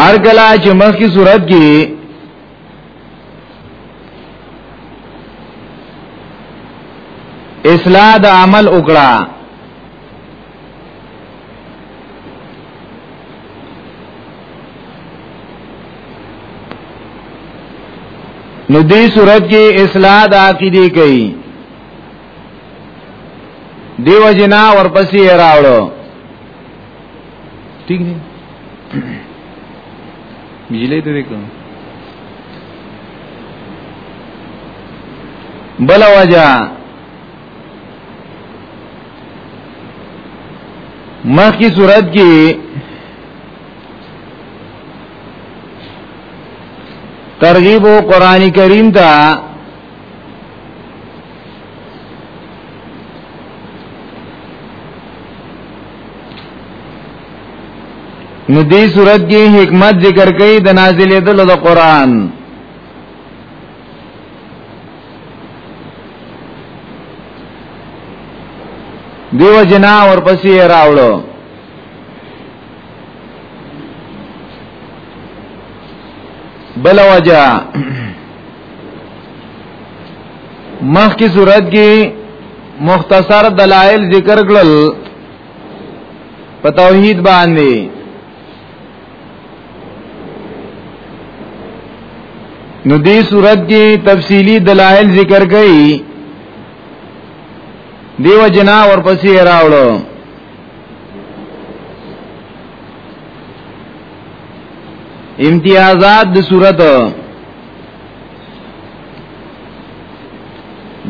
هر کله چې مخ کی صورت کې اصلاح د عمل وکړه نو دې صورت کې اصلاح د عقیده کوي دیو جنا ورپسې راوړو ٹھیک دی بجلی ته وکړو بل وجہ مخکې صورت کې ترغیب و قرآن کریم تا نو دی صورت کی حکمت ذکر کئی د نازل دل د قرآن دیو جنا ورپسې راوړو بل وجه مخ کی صورت کی مختصر دلائل ذکر کړل په توحید باندې نو دې صورت کې تفصیلی دلایل ذکر کړي دیو جنا ورپسې راوړو امتیازات د صورت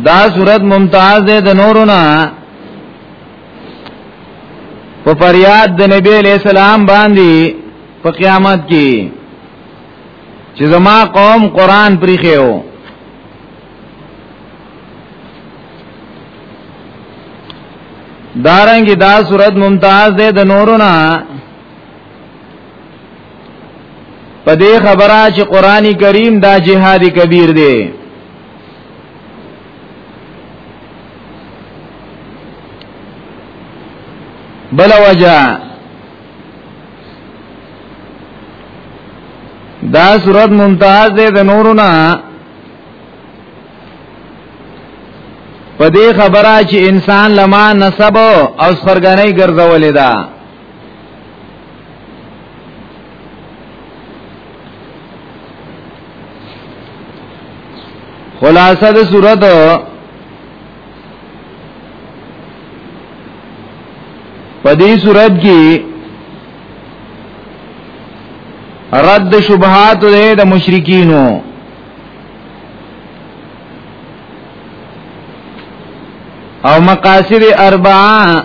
دا صورت ممتاز ده د نورو نه په فریاد د نبی علیہ السلام باندې په قیامت کې چې زما قوم قران پریخیو دارنګي دا صورت ممتاز ده د نورونه په دې خبره چې قرآني کریم دا جهاد کبیر دی بل وجه دا صورت ممتاز دی د نورونه په دې خبره چې انسان لما نسب او سرګنۍ ګرځولې ده خلاصه د صورت په دې صورت کې رد شبهات له د مشرکینو او مقاصد اربعه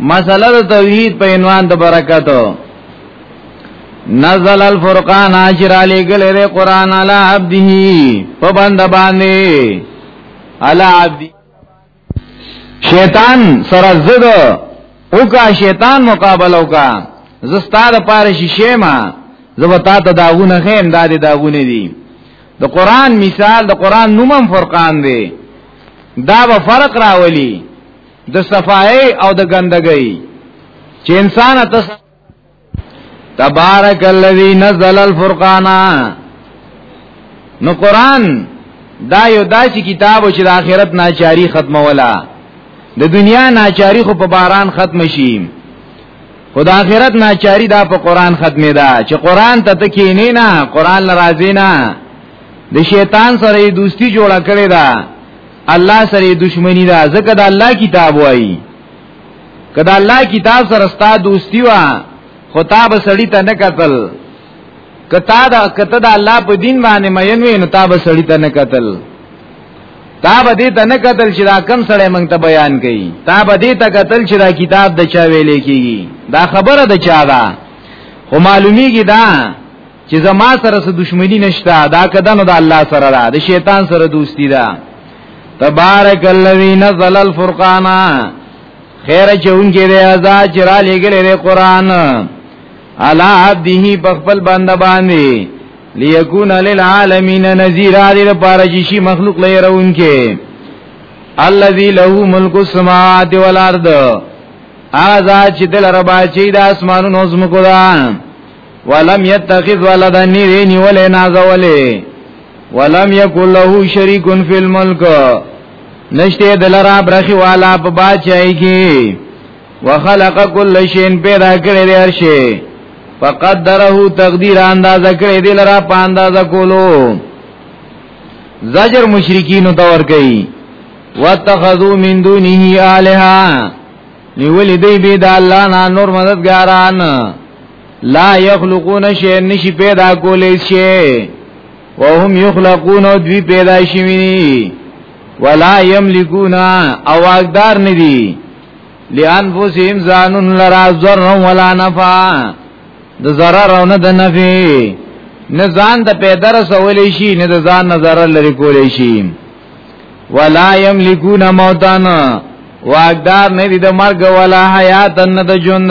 مسله د توحید په عنوان د برکتو نزل الفرقان اجر علی گل ری قران علی عبده په بند باندې علی عبد شیطان سره زد او کا شیطان مقابله وکا زستا د پاره شیشه ما زبتا ته داغونه خیم دا دي داغونه دي د قران مثال د قران نومم فرقان دی دا به فرق راولي د صفای او د ګندګۍ چې انسان ته تبارک الذی نزل الفرقان نو قران دا یو داسې کتاب چې د آخرت ناچاری ختمه ولا د دنیا ناچاری خو په باران ختم شي خدا آخرت ناچاری دا په قران ختمه ده چې قران ته تکې نه نه قران لرازې نه د شیطان سره دوستی جوړه کړې ده الله سره دښمنی ده ځکه د الله کتاب وایي کدا الله کتاب سره ستا دوستی وا خو تا به سړی ته نه قتل کتا دا کته دا الله په دین باندې مین وې نو تاب سړی ته نه قتل تاب دې ته نه قتل چې دا کم سړی مونږ ته بیان کړي تاب دې ته قتل چې دا کتاب د چا ویلې کیږي دا خبره د چا ده خو معلومیږي دا چې زما سره څه دښمنی نشته دا کدنو د الله سره ده د شیطان سره دوستی ده تبارک الذی نزل الفرقان خیر چونګې دی ازا چې را لګلې دی قران الا عبده بخبل بنده باندې ليكون للعالمین نذیرا دې لپاره چې شي مخلوق لې راونکې الذی له ملک السماوات والارض ازا چې دل ربا چې د اسمانونو زمکو ده ولم يتخذ ولدا نيوي نيولې نازولې ولم يكن له شريك في الملك نشته دلرا برخي والا په باچای کې وخلق كل شيء پیدا کړی دی هر شی فقدره تقدیر اندازه کړی دی لرا په اندازه کولو زجر مشرکین دور کوي واتخذوا من دونه الها نیولې دی به د الله نه نور مددګاران لا یخلقون شی نشی پیدا کولی شی وهم یخلقون دوی پیدا شوی ولا یملکون او واقدار ندی لانفسهم زانون لرا ضر ولا نفع د ضرر او نه د نفع نه ځان د پیدا رسولی شي نه د ځان نظر لري کولی شي ولا یملکون موتان واقدار نه دي د مرګ ولا حیات نه د ژوند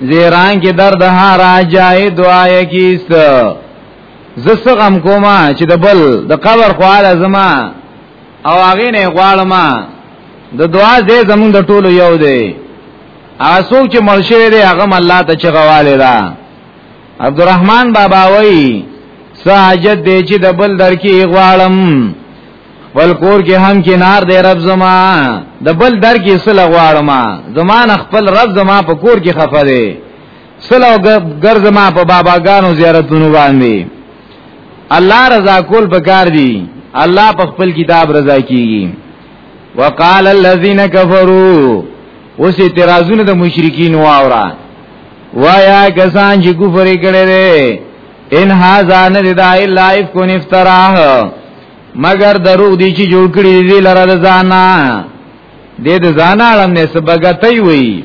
زیران کې درد هارا جای دعای کیست زس غم کوما چې د بل د قبر خواله زما او هغه نه غواړم د دعا دې زمون د ټولو یو دی اسو چې مرشه دې هغه الله ته چغواله دا عبدالرحمن بابا وای ساجد دې چې د بل در کې غواړم خپل کور کې هم کې نار دی رب زما د بل در کې سله غواړم زمان خپل رب زما په کور کې خفه دی سله ګر زما په باباګانو زیارتونو باندې الله رضا کول پکار دی الله په خپل کتاب رضا کیږي وقال الذين كفروا اوس اعتراضونه د مشرکین واورا وایا کسان چې کفر کړي ان هاذا نددا الا افکن افتراه مگر دروغ دی چې جوړ کړی دی لره د ځانا دې د ځانا علم نه سبګتای وی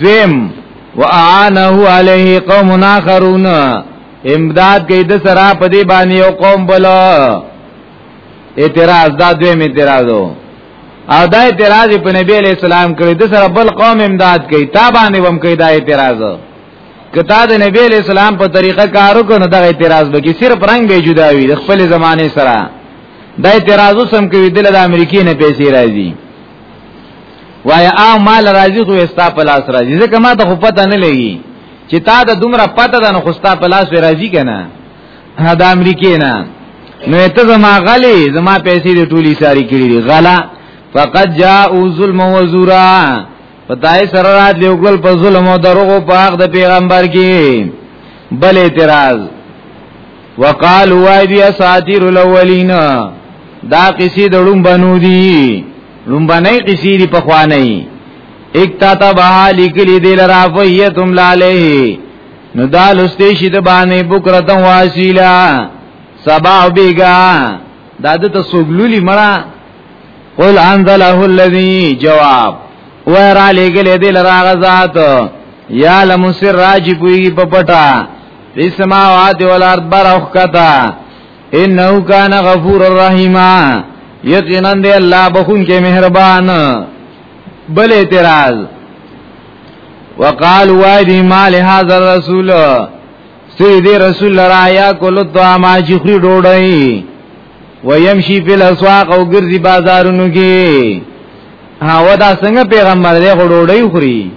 دویم واعانه علیه قوم اخرون امداد کوي د سرا په دې باندې یو قوم بل اعتراض دا دویم اعتراضو او دا اعتراض په نبی علیہ السلام کړی د سره بل قوم امداد کوي تا باندې وم کوي دا اعتراض کتا د نبی علی السلام په طریقه کارو کو نه دغه اعتراض بکی صرف رنگ به جدا وي د خپل زمانه سره د اعتراض سم کوي دل د امریکای نه پیسې راځي وای او مال راځي خو استا په لاس راځي ځکه ما ته خو پته نه لګي چې تا د دومره پته ده نو خو استا په لاس راځي کنه دا امریکای نه نو ته زما غلي زما پیسې د ټولي ساری کړې غلا فقط جاء ظلم و زورا پتاي سره رات دی وګل په ظلم او دروغ په حق د پیغمبر کې بل اعتراض وقال وای دی اساطیر الاولین دا قصې د لوم بنو دی لوم باندې قصې دی په خوانه اکتا تا بها لیکلی دی لرا فیتم لاله نو دا لستی شي د باندې بکرتن واسیلا سبا بیگا دا د تسوګلولی مړه قل انزله الذي جواب و را لګل دې لرا غزاد یا لمسر راج پوی په پټا دې سماوات ولارد بر اوخ کتا انه کان غفور الرحیم یقینا دې الله بخون کې مهربان بل اعتراض وقال وادي ما لهذا الرسول سيدي رسول الله يا كل الطعام اجخري ډوډۍ ويمشي في الاسواق او ګرځي بازارونو کې ها ودا څنګه پیغمبر دې غړوړی خوري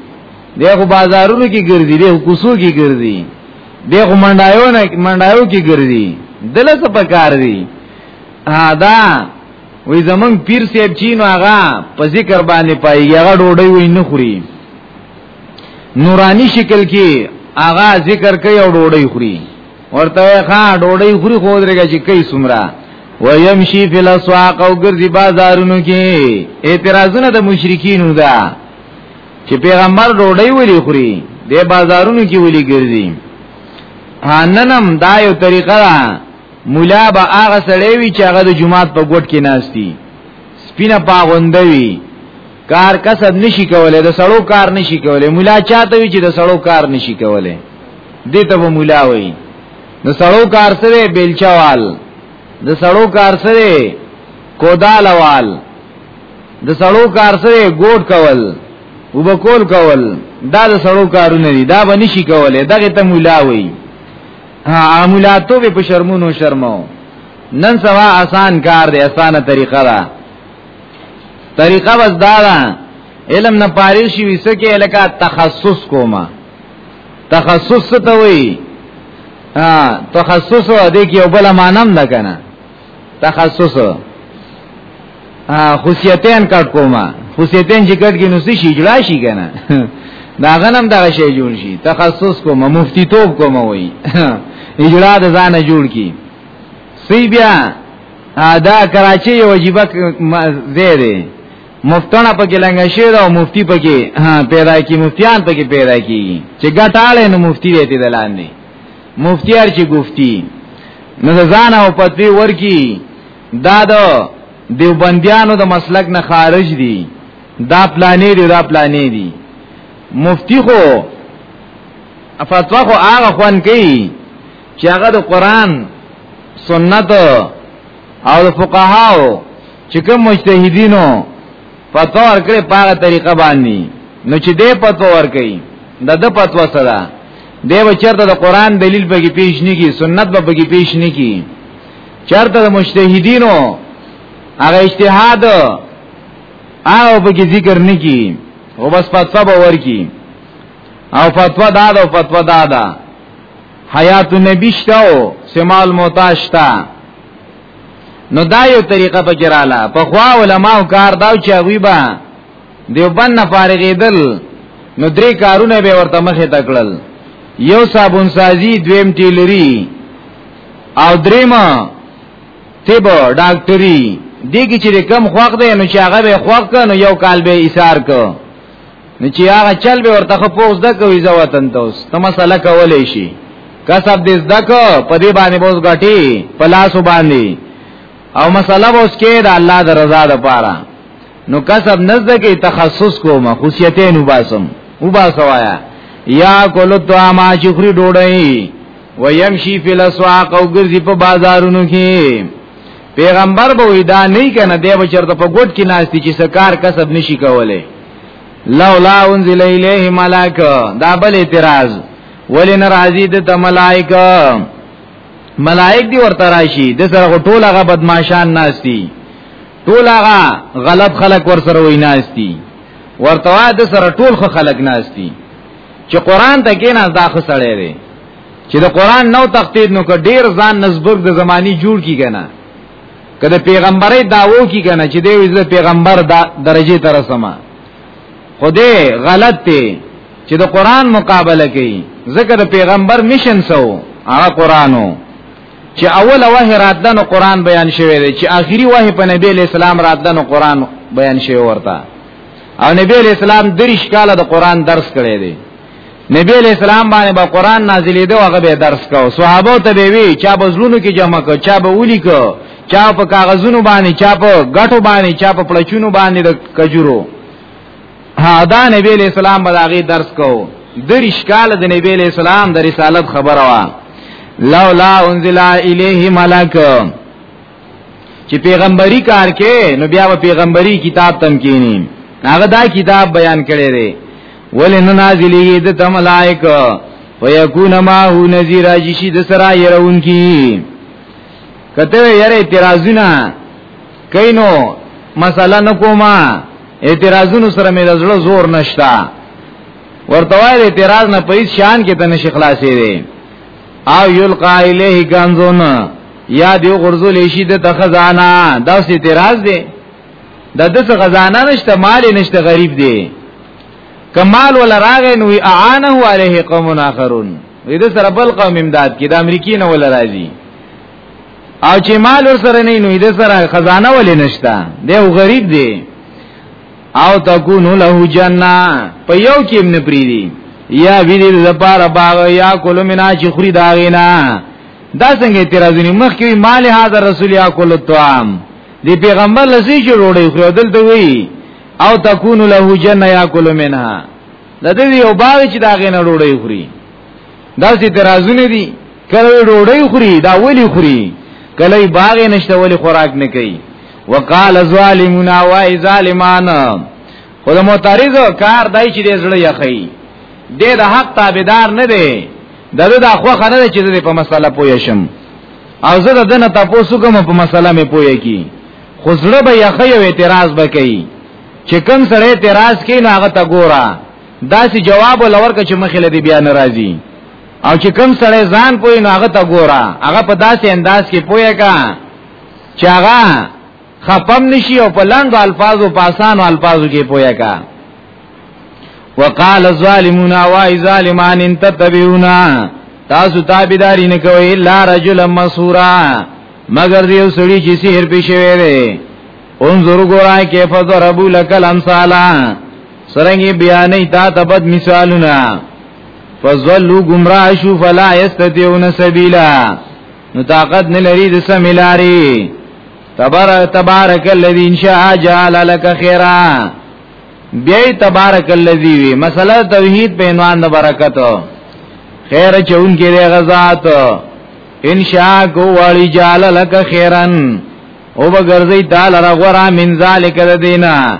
دې خو بازارونو کې ګرځي دې کوسو کې ګرځي دې خو منډایو نه منډایو کې ګرځي دله څه پکار دي ها دا وې زمون پیر سیب چینو هغه په ذکر باندې پای هغه ډوډۍ وې نه خوري نورانی شکل کې هغه ذکر کوي او ډوډۍ خوري ورته ښا ډوډۍ خوري خو درګه چې کوي سمرا ويمشي فی الاسواق او ګرځي بازارونو کې اعتراضونه د مشرکینو ده چې پیغمبر ډوډۍ ولي خوري د بازارونو کې ولي ګرځي هاننم دا یو طریقه ده مولا به هغه سړی وي چې هغه د جمعات په ګټ کې ناشتي سپینه پاغوندوي کار کسب نشي کولای د سړو کار نشي کولای مولا چاته وی چې د سړو کار نشي کولای دې ته به مولا وی د سړو کار سره بیلچوال د سړو کار سره کودالوال د سړو کار سره ګوډ کول وبکول کول دا د سړو کارونه دي دا به نشي کولای دغه ته مولا وی ها مولاتو به په شرمونو شرمو نن سوا آسان کار دی آسانه طریقه ده طریقه بس دا ده علم نه پاره شي وسکه لکه تخصص کوما تخصص ته وي ها تخصص دې کې یو بل مانم ده کنه تخصص خصوصیتین کټ کوما خصوصیتین چې کټ کې نو څه شي جلا شي کنه دا غنم دغه شی جوړ شي تخصص کوم مفتی توب کوم وای اجرا د ځانه جوړ کی سی بیا دا کراچي یو عجیب ځای دی مفتونه پکې لنګ شي دا مفتی پکې پیدا کی مفتیان پکې پیدا کی چې ګټاله نو مفتی دی دلاندې مفتی هر چې گفتی نو ځان او پتوی ورکی دا د دیوبندیانو د مسلک نه خارج دي دا پلانې دي دا پلانې دي مفتی خو فتوا خو هغه خوان کوي چې هغه د قران سنت او د فقهاو چې کوم مجتهدینو فتوا ورکړي په هغه طریقه باندې نو چې دې فتوا ورکړي د د فتوا سره دی به چرته د قران دلیل به کې پیش نه کی سنت به کې پیش نه کی چرته د مجتهدینو هغه اجتهاد هغه به کې ذکر نه کی او بس فتوا به ورکی او فتوا دادا او فتوا دادا حیات النبی شته او سمال محتاج شته نو دا یو طریقه پکراله په خوا علماء کار داو چې وی با دیوبن نه فارغېدل نو درې کارونه به ورته مخه تکړل یو صابون سازی دویم ټیلری او دریمه طب ډاکټري دي کې چې کم خوښ دی نو چې هغه به خوښ کنو یو کال به ایثار کو نو چې هغه چل به ورته خپوز د کوي ځواتن توس ته مسله کولې شي کسب دې زده کو په دې باندې بوز غټي په لاس باندې او مسله بوز کې د الله د رضا د پاره نو کسب نزد کې تخصص کوم خصوصیتین وباسم وباسوایا یا کولو تو ما چې خوري ډوډۍ ويمشي فی الاسواق او ګرځي په بازارونو کې پیغمبر به وی دا نه کنه دی به چرته په ګډ کې ناشتي چې سکار کسب نشي کوله لولا انزل الیه ملائک دا بل اعتراض ولی ناراضی د ته ملائک ملائک دی ورته راشي د سره ټول هغه بدمعشان ناشتي ټول هغه غلط خلق ور سره وای ناشتي ورته د سره ټول خلق ناشتي چې قران ته کې نه داخ سړی دی چې د قران نو تخطیب نو کړ ډیر ځان نسبک د زمانی جوړ کی کنه کله پیغمبري داوو کی کنه چې دی وځ پیغمبر دا درجه تر سما خدای غلط دی چې د قران مقابله کوي ځکه د پیغمبر مشن سو هغه قرانو چې اول وه راتله نو قران بیان شوی دی چې اخیری وه په نبی اسلام راتله نو قران بیان شوی ورته او نبی اسلام دریش کاله د قران درس کړی دی نبی علیہ السلام باندې با قران نازلې ده هغه به درس کو صحابه ته به وی چا بزلونو کې جمع کو چا به ولي کو چا په کاغذونو باندې چا په غټو باندې چا په پلچونو باندې د کجورو ها دا نبی علیہ السلام به هغه درس کو دریش کال د نبی علیہ السلام د رسالت خبره وا لولا انزل الیه ملک چې پیغمبري کار کې نو بیا په پیغمبري کتاب تم کینی هغه دا کتاب بیان کړی دی ولې نه نازلېږي د تم ملائکه ويكون ما هو نذير جشي د سرا يرون کی کته یره اعتراضونه کینو مسله نکوما اعتراضونو سره مې زړه زور نشتا ورته وای اعتراض نه پیس شان کې تنه شیخ خلاصې دی او یلقا الیه کنزون یا دی غرزول شي د خزانه دا سي اعتراض دی د دغه خزانه نشته مال نشته غریب دی کمال ول راغې نو اعانه علیه قوم اخرون دې سره بل قوم امداد کې د امریکای نه ول راځي او چې مال ور سره نه نو دې سره خزانه ولې نشته دی غریب دی او تکونو له جنہ په یو کې ابن پریدي یا ویلی لپاره باغ یا کول منا چې خوري داغینا دا څنګه اعتراضونه مخ کې مال هاذا رسول یا کول الطعام دی پیغمبر لسی چې روړې خو دلته وی او تکون له جنہ یا کول منها د دې یو باغ چې داغینا روړې خوري دا څه اعتراضونه دي کله ډوډۍ خوري دا ولي خوري کله باغ نشته ولي خوراک نه کوي وقال ظالمون وای ظالمان خود معترض کار دای چې دې زړه یخی دې د حق تابعدار نه دی دغه د اخو خنه چې دې په مسله پوه شم او زه د دنه تاسو کوم په مسله مې پوهه کی خو زړه به یخی او اعتراض وکړي چې کم سره اعتراض کین هغه تا ګورا داسې جواب ولور که چې مخې لدی بیا ناراضي او چې کوم سړی ځان پوي نو هغه ته ګوره هغه په داسې انداز کې پوي کا چې هغه خپم نشي او په لاندو الفاظو په اسانو الفاظو کې پوي کا وقال الظالمون واي ظالمان ان تتبعون تاسو تابعداري نه کوي الا رجل مسورا مگر دیو سړي چې سحر پېښوي دي انظر ګورای کیف ضربو لکل امثالا سرنګي بیانې تا تبد مثالونه فضلوا گمراه شو فلا یستطيعون سبیلا نو طاقت نه لري د سمیلاری تبارک تبارک الذی ان شاء جعل لك خیرا بیا تبارک الذی وی مسله توحید په عنوان د برکت خیر چون کې د غزاد ان شاء کو والی جعل لك خیرن او بغرزی تعالی را غرا من ذالک د دینه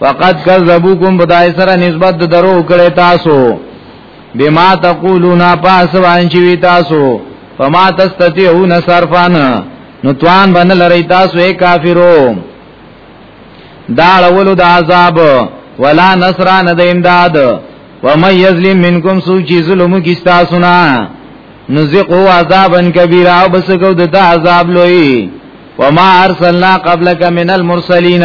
وقد کذبوکم بدای سره نسبت درو کړی تاسو بما تقولون پاس وان چوي تاسو فما تستطيعون صرفان نو توان بن لری تاسو اے کافرو داړه ولو د عذاب ولا نصر نه د امداد و من یظلم منکم سو چی ظلم کی تاسو نه نزقو عذابا کبیرا او بس کو د عذاب لوی وما ارسلنا قبلک من المرسلین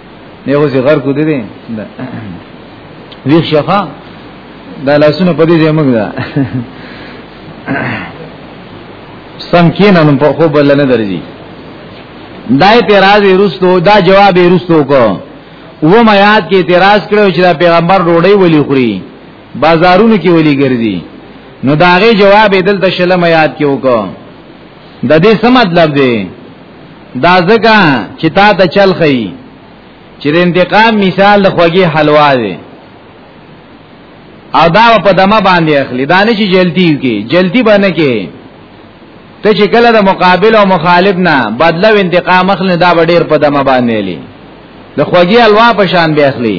نه وځي غر کو دي ویښ شخه دا لاسونه په دې ځای موږ دا سم کینا نو په خو بل نه درځي دای اعتراض ورستو دا جواب ورستو کو و ما یاد کې اعتراض کړو چې دا پیغمبر ډوړی ولي خوري بازارونو کې ولي ګرځي نو داغه جواب دلته شلم یاد کې وکړه د دې څه مطلب دی دا ځکه چې تا ته چل خي چې د انتقام مثال د خوږی حلوا دی او دا په دمه باندې اخلي دا نه چې جلتی کی جلتی باندې کې ته چې کله د مقابل او مخالف نه بدله او انتقام اخلي دا ډیر په دمه باندې لې د خوږی حلوا په شان به اخلي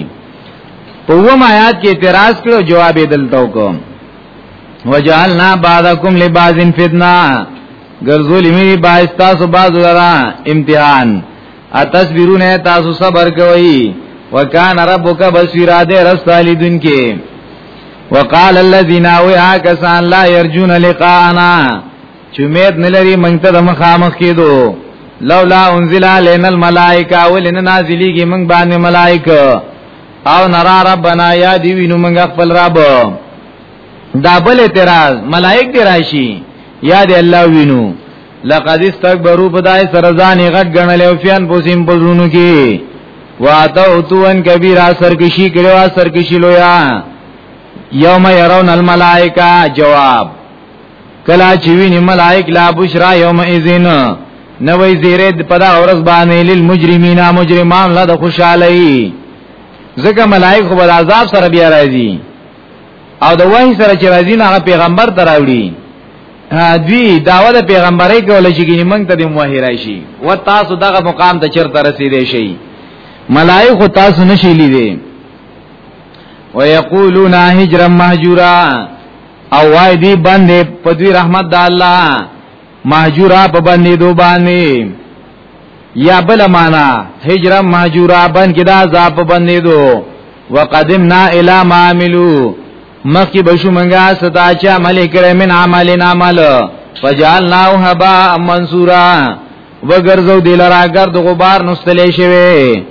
په ووم آیات کې اعتراض کړو جواب یې دلته وکم وجعلنا بعضکم لبعض فتنه ګرځولې مې باعث تاسو باز لرا امتحان اتصبرون تاسو صبر کوي وکان ربک بصیرا دې رسالې دن کې وقال الذين وها كسان لا يرجون لقاءنا چومید نلری منګ ته د مخامخ کېدو لولا انزل علينا الملائکه ولنا نازلېږي منګ باندې ملائکه او نرا ربنا یا دی وینو منګ خپل رب دا بل اعتراض ملائک دی راشي یاد الله وینو لقد استكبروا بدای سرزان غټ غنل او فیان پوسیم پزونو کی واتو توان کبیره سرکشی کړو سرکشی لویا یوم يرون الملائکه جواب کلا چې ویني ملائک لا بشرا یوم اذن نوې زیره پدا اورز باندې للمجرمین مجرمان لا د خوشالۍ ځکه ملائک خو د عذاب سره بیا راځي او د وحی سره چې راځي نه پیغمبر دراوړي دوی داوا د پیغمبري کول چې ګینه مونږ ته د وحی راشي و تاسو دغه مقام ته چرته رسیدې شي ملائک تاسو نشي لیدي ويقولون هجرا مهجورا او وای دی باندې په دوی رحمت د الله مهجورا په باندې دو باندې یا بل معنا هجرا مهجورا باندې دا عذاب په باندې دو وقدمنا الى ما عملوا مخکې بشو منګه ستا چې عمل کړې من عملنا عمل فجعلناه هباء منصورا وګرځو دلرا ګرد غبار نستلې شوی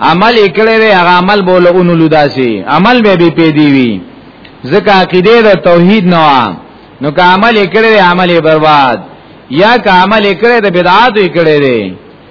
عمل کړې وی هغه عمل بوله اونو لداسي عمل به به پیدي وی ځکه عقیده د توحید نه نو که عمل کړې عمل برباد یا که عمل کړې د بدعات کړې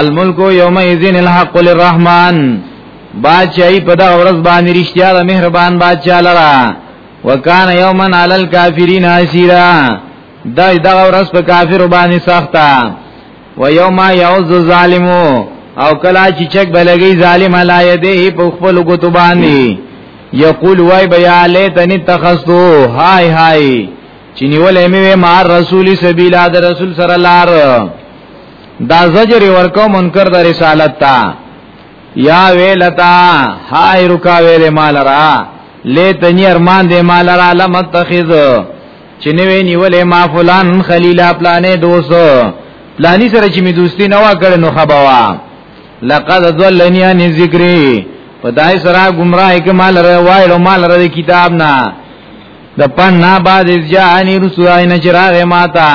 الملک یوم اذن الحق للرحمن بادشاہی په دا ورځ باندې رښتیا د مهربان بادشاہ لرا وکان یوما علی الکافرین اسیرا دا دا ورځ په کافر باندې سخته و یوم یعز الظالمو او کلا چې چک بلګی ظالم علی یده په خپل ګوت باندې یقول وای بیا لیتنی تخصو های های چې نیولې مې مار رسول سبیلا د رسول سره لار دا زجر ورکو منکر د رسالت تا یا ویلتا های رکا ویل مال را لیتنی ارمان دی مال را لم اتخذ چنوی نیولې ما فلان خلیلا پلانې دوستو پلانی سره چې می دوستی نه وکړ نو خبوا لقد ضلنی ان ذکری خدای سره گمراه ک مال را وایلو مال را کتاب نه د پن نه بعد ځانی رسوای نه چراغ ماتا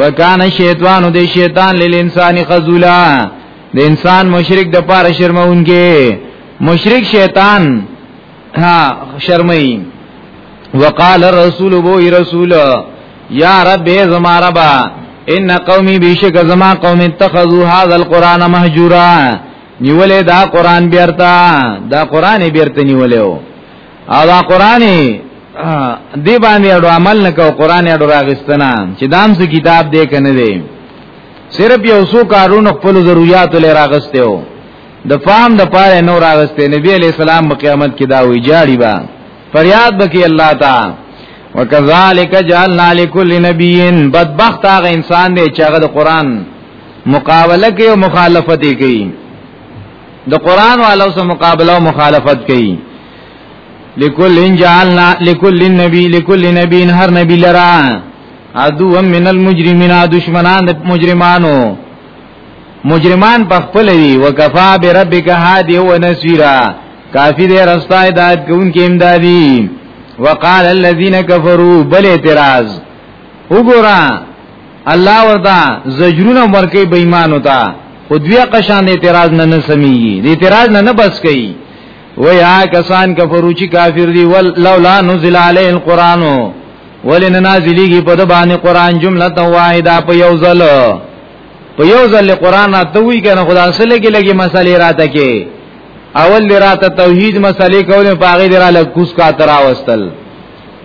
وکانه شیطان د شیطان لیل انسان خذولا د انسان مشرک د پاره شرمونګي مشرک شیطان ها شرمای وقال الرسول بو رسول یا رب زما ربا ان قومي بشک زما قوم اتخذوا هذا القران مهجورا نیولې دا قران بیرته دا قران بیرته نیولې او دا قران دی باندې اړو عمل نکاو قران اړو راغستنا چې دام څه کتاب دی کنه دی صرف یو څو کارونه خپل ضرورت لري راغسته او د فام د پاره نو راغسته نبی علی السلام په قیامت کې دا وی جاړي با فریاد بکی الله تعالی وکذالک جعلنا لكل نبی بدبخت هغه انسان دی چې هغه د قران مقابله کوي او مخالفت کوي د قران والو سره مقابله او مخالفت کوي لکل جعلنا لکل نبی لکل نبی هر نبی لرا ادو من المجرمین دشمنان د مجرمانو مجرمان په خپل وی وکفا بربک هادی و نصیرا کافی دې رستا ہدایت کوونکې امدادی وقال الذين كفروا بل اعتراض وګورا الله وردا زجرونه مرکې بې ایمان وتا خو دوی قشان د اعتراض نه نه سميږي د اعتراض نه نه بس کوي ويا کسان کفرو چې کافر دي ول لولا نزل عليه القران ولن نازلېږي په د باندې قران جمله واحده په یو ځل په یو ځل قران راته وی کنه خدا سره لګي لګي مسالې راته کې اول دی راته توحید مسالې کولې پاغې دی را لکوس کا تراوستل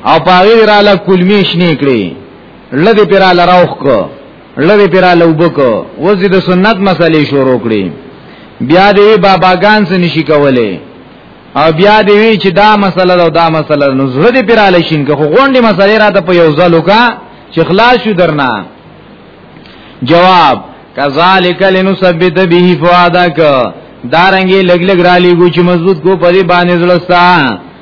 او پاغې دی را لکلمی شنې کړې لدی پیرا لراوخ کو لدی پیرا لوبکو وزي د سنت مسلې شروع کړي بیا دی باباګان څه نشي کوله او بیا دی وی چې دا مسله دا, دا مسله نو زړه دی پیرا لشین که غونډي مسلې را ته په یو ځل وکا چې خلاص شو درنا جواب کذالک لنثبت به فؤادک دارنګي لګ لګ را لګو چې مضبوط کو پرې باندې زړستا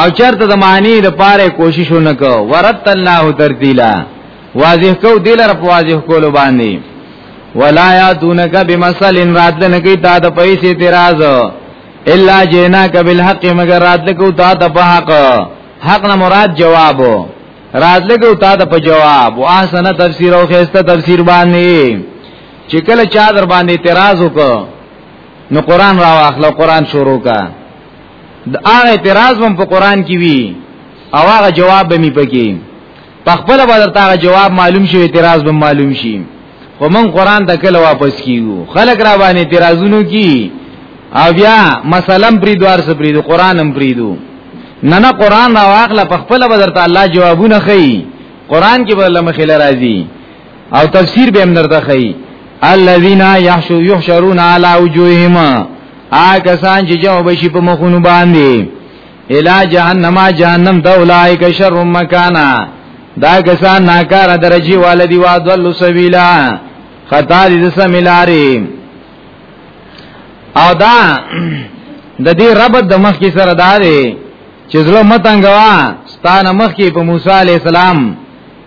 او چرته د معنی د پاره کوشش وکړو ورت الله ترتیلا واضح کو دلر په واضح کولو باندې ولا یاتونک بمثل راتلن کی تا د پیسې اعتراض الا جینا کبل حق مگر راتل کو تا د په حق حق نه مراد جواب راتل کو تا د په جواب واحسن تفسیر او خسته تفسیر باندې چې کله چا در باندې اعتراض وکړو نو قران را واخلو قران شروع کا د هغه اعتراض هم په قران کې وی او هغه جواب به می پکې په خپل بدر تا جواب معلوم شي اعتراض به معلوم شي خو من قران ته کله واپس کیو خلک را باندې اعتراضونو کی او بیا مسلم پری دوار سپری دو قران هم پری دو نه نه قران را واخله په خپل بدر ته الله جوابونه خي قران کې به لمخې لراځي او تفسیر به هم درته خي الذين يحشرون على وجوههم آکه سان چې جو بشي په مخونو باندې الا جهنم جهنم دولائک شر مکانا دا کسان ناکار درجی والدی وادول سبیلا خطا دې سملاري او دا د دې رب د مخ کې سره داري چې زړه متنګوا ستانه مخ کې په موسی عليه السلام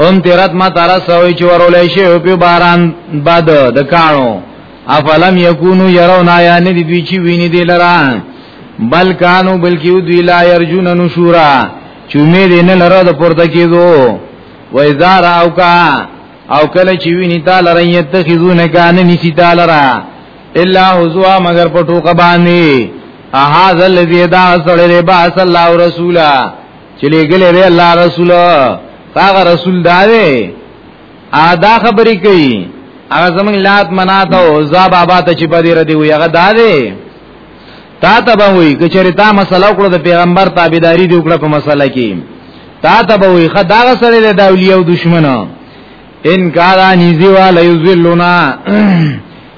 هم تیرات ما تارا سوی چې ورولې شي او په باران باد د کانو افلم یکونو يرون آیا نه دي دوی چې ویني دي لرا بل کانو بلکې دوی لا يرجون نشورا چې امید نه لره د پورته کېدو و اذا راوکا او کله چې ویني تعالی رن يتخذون کان نسی تعالی را الا حزوا مگر پټو قبانی اها ذل ذی دا سره با صلی الله رسولا چې لګلې وی الله رسول هغه رسول دا دی ادا خبرې کوي هغه زمون لات منات او عزا بابا ته چې په دې ردی وي هغه دا دی تا ته به وي کچری تا مسله وکړه د پیغمبر تابعداري دی وکړه په مسله کې تا ته به وي خدای هغه سره د اولیاء او دشمنو ان کارا نيزي والا يذلنا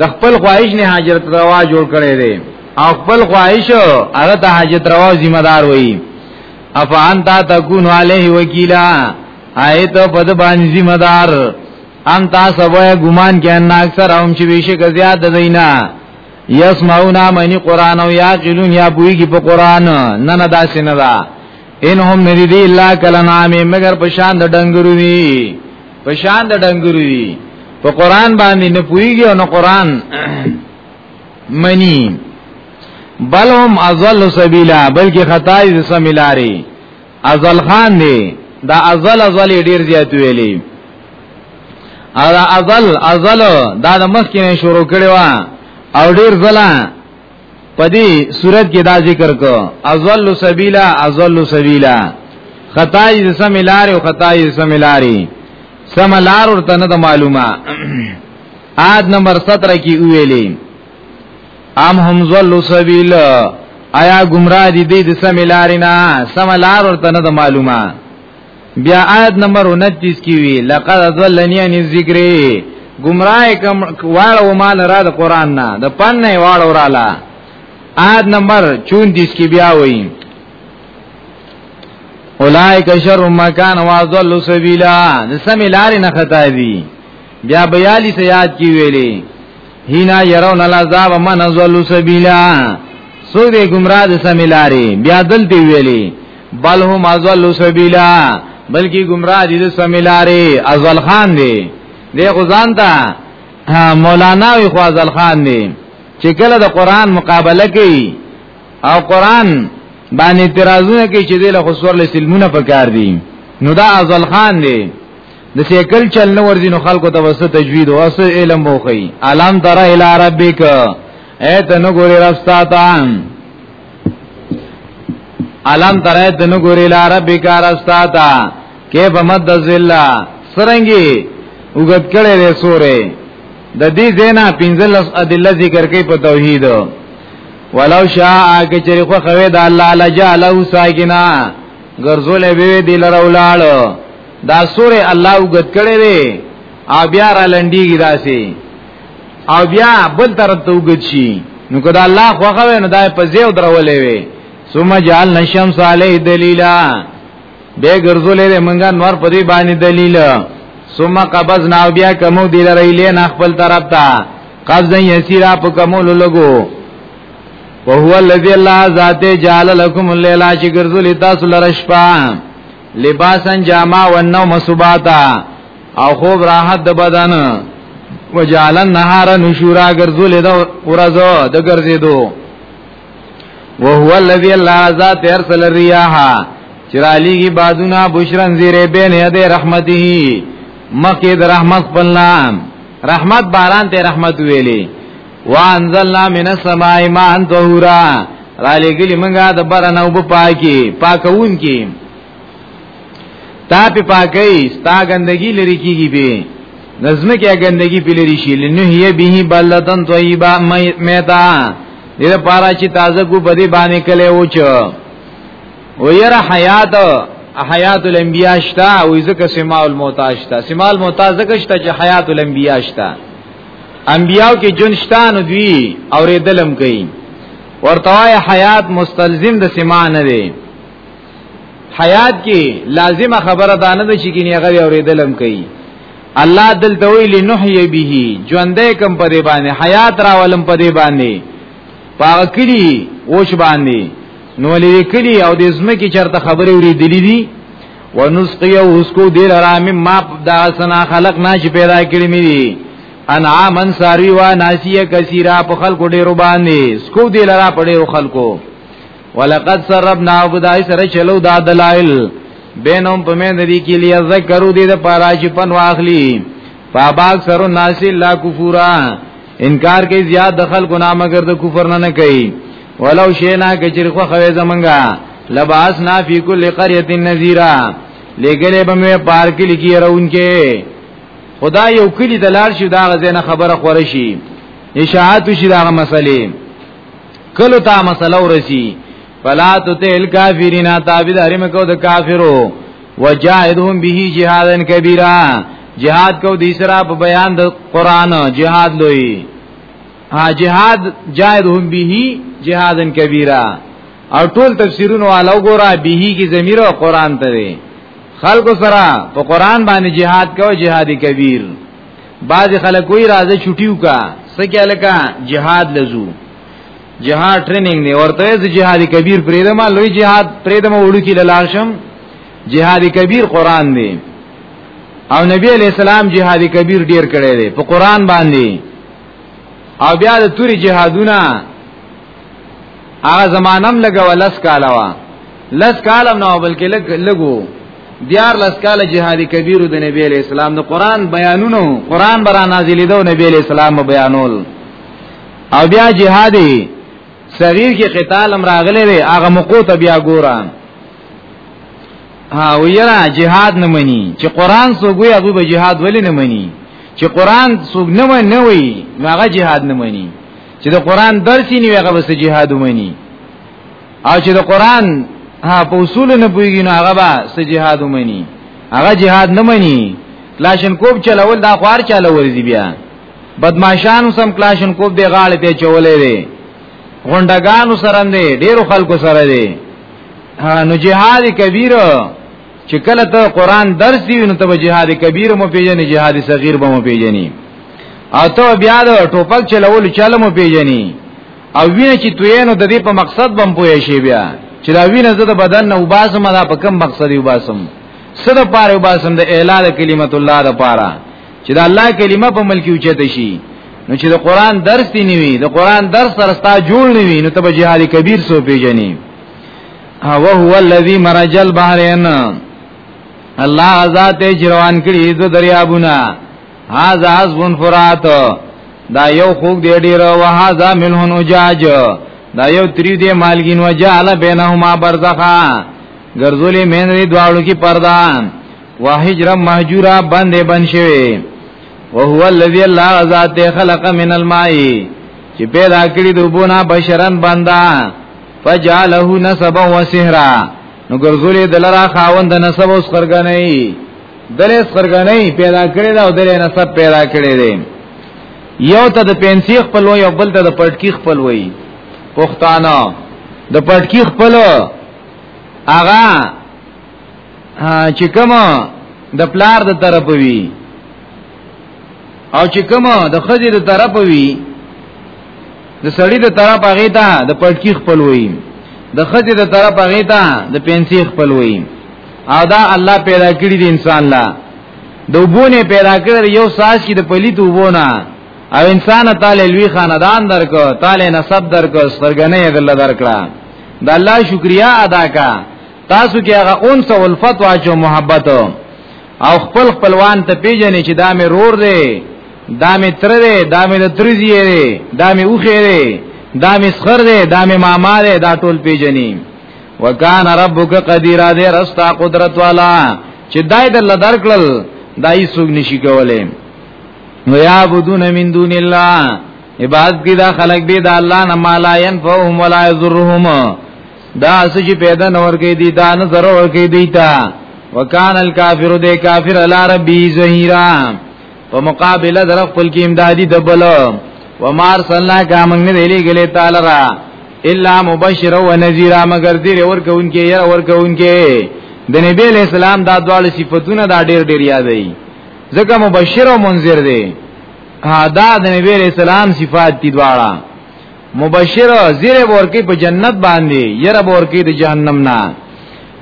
د خپل خواهش نه حاجت روا جوړ کړي دي او خپل خواهش هغه ته حاجت روا ذمہ دار وي افا انت تكون عليه وکیلا آیت پد باندې ذمہ دار ام تاسو وای ګمان کې ان اکثر هم چې بشک زیات دینا یسمعون منی قران او یاقلون یا بوئی کی په قران نه نه داسې نه دا انهم ندی دی الا کلنعام مگر پشان د ډنګرو دی پشان د ډنګرو دی په قران باندې نه پويږي او نه قران منی بل هم ازل سبیلا بلکې خطا یې سمیلاری ازل خان دی دا ازل ازل ډیر زیات ویلی دا ازل ازل دا د مخکې شروع کړي وا او ډیر زلا پدی صورت کې دا ذکر کو ازل سبیلا ازل سبیلا خطای د سم لار او خطای د سم لاري سم لار ورته نه معلومه آد نمبر 17 کې ویلې ام هم زل سبیل آیا گمراه دي د سم لاري نه سم لار ورته نه معلومه بیا آیت نمبر 29 کې وی لقد ضلنی ان ذکر گمراه کم واړو مال را د قران نه د پن نه واړو رااله آیت نمبر 34 کې بیا وی اولائک شر مکان واضل سبیلا د سم لارې نه خطا دي بیا بیالی سیاد کی ویلي هینا يرون العذاب من ازل سبیلا سو دې گمراه د سمیلاری بیا دلته ویلي بل هم ازل سبیلا بلکې گمراه دي د سمیلاری ازل خان دی دې غزان ته مولانا وی خو ازل خان دی چې کله د قران مقابله کوي او قران باندې اعتراضونه کوي چې دله خسور لسلمونه پکار دي نو دا ازل خان دی د سیکل چل نو ورځي نو خلکو ته وسه تجوید او اسه علم وخی علم تر الی ربک ایت نو ګوري رستا تا علم تر ایت نو ګوري الی ربک رستا تا کې بمد ذلہ سرنګي وګت کړي له سورې د دې زینا 15 ادله ذکر کوي په توحید ولو شاء که چری خو خوي د الله لجا له ساکنا ګرځول به دي لرولاړو دا سوره الله وګت کړي دي او بیا را لنډیږي داسي او بیا بل تر ته وګت شي نو کدا الله خوخه نو دای په زیو درولې وي ثم جعل نشم صالح دلیلا به ګرځولې دې مونږه نور په دې باندې دلیل ثم قبضنا بیا کمو دی لري لنا خپل طرف ته قبضا یسیرا په کمو لګو وهو الذي الله ذاته جعل لكم الليل چې ګرځولې تاسو لره شپه لباسن جامع و النوم سباتا او خوب راحت د بدن وجعلن نهار نشورا ګرځول د ورځو د ګرځېدو وهو الذي الله ذات ارسل الرياح چرالیږي بادونه بشرن زیره بین یده رحمته مکه د رحمت پلان رحمت باران ته رحمت ویلي وانزلنا من السماء ماء طهورا را لګلی منګه د باران او پاکي پاکون کی تا په پاکي ستا ګندګي لري کیږي به نظم کې ګندګي په لري شي لنه یې به بلدن طیبا میتا دې پارا چې تازه کو بدی باندې کله اوچ و یرا حیات حیات الانبیاء شتا او ذکر سماع الموت شتا سماع الموت ذکر شتا چې حیات الانبیاء شتا انبیاو کې جون شتان دوی اوریدلم کوي ورته حیات مستلزم د سما نه دی حیات کې لازمه خبره ده نه چې کینی هغه اوریدلم کوي الله دل دویل نحی به ژوندې کم په دی باندې حیات راولم په دی باندې پاغ کړي اوش باندې نو لري کړي او د زمکه چرته خبره ورې دلی دي ونسقي وسکو دل را مما دا سنا خلق ناش پیدا کړی می انعامن ساری وا ناسیه کثیره په خلکو ډیرو باندې سکو دل را په ډیرو خلکو ولقد سربنا وبدای سره چلو دا دلائل بینهم په مند دي کې لیا ذکرو دې د پارا چې پن واخلي فاباک سرو ناس لا کفورا انکار کوي زیاد دخل ګنا مگر د کفر نه نه کوي ولو شینا کچر خو خوي زمنګا لباس نا فی کل قريه نذیرا لګلې بمې پار کې لګي راونکې خدا یو کلی دلار شي دا غزنه خبره خوره شي اشاعت شي دا مسلې کله تا مسله ورسی فلا تتل کافرین تابعداري مکو د کافرو وجاهدهم به جهادا کبیره جهاد کو دیسرا په بیان د قران جهاد لوی ها جهاد جاهدهم به جهادن کبیره او ټول تفسیرونه والو ګورا به کی ضمیر او قران ته دی خلق سره په قران باندې jihad کو jihad کبیر بعض خلک وی راځه چټیو کا سکه لکه jihad لزو jihad ټریننګ دی ورته چې jihad کبیر پریدم لوی jihad پریدم وړو کی لالشم jihad کبیر قران دی او نبی علیہ السلام jihad کبیر ډیر کړی دی په قران باندې او بیا د توري جهادونه هغه زمانم لګو لس کاله وا لس کاله نو بلکې لګ لګو دیار لس کاله جهادي کبیرو د نبی علی اسلام د قران بیانونو قران برا نازلې دو نبی علی اسلام بیانول او بیا جهادي صغیر کې قتال امر راغلي وي هغه مقو ته بیا ګورم ها ویرا جهاد نه مني چې قران سو ګوي هغه به جهاد ولې نه مني چې قران څوک نه وای نه وای نو هغه jihad نه مانی چې د قران درس نه هغه بس jihad ومني او چې د قران ها په اصول نه پويږي نو هغه به سې jihad ومني هغه jihad نه مانی کلاشن کوب چلول دا خوار چلول دی بیا بدمعشان سم کلاشن کوب دی غاړه ته چولې دی غونډګانو سره دی ډیرو خلکو سره دی نو جهاد کبیر چې کله ته قران درس دی نو ته جهاد کبیر مو پیژنې جهاد صغیر به مو پیژنې او ته بیا د ټوپک چلول چاله مو پیژنې او وینه چې توې نو د دې په مقصد بم پوي شي بیا چې دا وینه زده بدن نه وباسم دا په کوم مقصد یې وباسم سره پاره وباسم د اعلان کلمت الله د پاره چې دا الله کلمه په ملک اوچته شي نو چې د قران درس دی نیوي د قران درس سره ستا جوړ نیوي نو ته به جهاد کبیر سو پیژنې او هو الذی مرج البحرین الله ذات جروان کړي دو دریابونه هاذا حسب فرات دا یو خوګ دی ډیر او هاذا ملهن اجاج دا یو تری دی مالګین وجعل بینهما برزخا ګرځولې مین دی دواړو کې پردا وحجر مهجورا باندې بن شوی وهو الذی الله ذات خلق من الماء چې پیدا کړی د بونا بشرن بندا فجعله نسبا وسهرا نو ګرځولې دلرا خاوند نسب اوس خرګنۍ دلې خرګنۍ پیدا کړې دا او دلې نسب پیدا کړې دي یو ته د پنسي خپل وي او بل ته د پټکی خپل وي پښتانه د پټکی خپل اغا چې کوم د پلار د طرف وي او چې کوم د خځې د طرف وي د سړی د طرف هغه ته د پټکی خپل وي د خځې د طرف هغه ته د پنسي خپل وي او دا الله پیدا کړی دی انسان لا د وبونه پیدا کړی یو ساز کې د پلیت وبونه او انسان تعالی لوی خاندان درکو تعالی نسب درکو سرګنې دل درکړه د الله شکریا ادا کا تاسو کې هغه انس او الفت واچو محبت او خپل خپلوان ته پیژنې چې دا مې رور دی دا مې تر دی دا مې د ترزی دی دا مې اوخه دی دا مې سخر دی دا مې ماما دی دا ټول پیژنې وکان ربک قدیر دې رستا قدرت والا چې دای د لدار کړل دای سوګ نشي کولای نو یا بدون من دون الله عبادت کی دا خلق بی دا الله نه مالا ينفعهم ولا يضرهم دا سچ پیدا نور کې دي دا نه ضرور کې دي تا وکان الکافر دې کافر علی ربی زهیرا په مقابله در خپل کې امدادي دبلو ومار صلی کا موږ نه لې غلې تعالی را الا مبشر و نذیر مگر دې ور کوونکې یا ور کوونکې د نبی علیہ السلام دا دواړه صفاتونه دا ډېر ډېر یادې ځکه مبشر او منذر دی دا د نبی علیہ السلام صفات دي دواړه مبشر زیر ورکی په جنت باندې یره ورکی د جهنم نه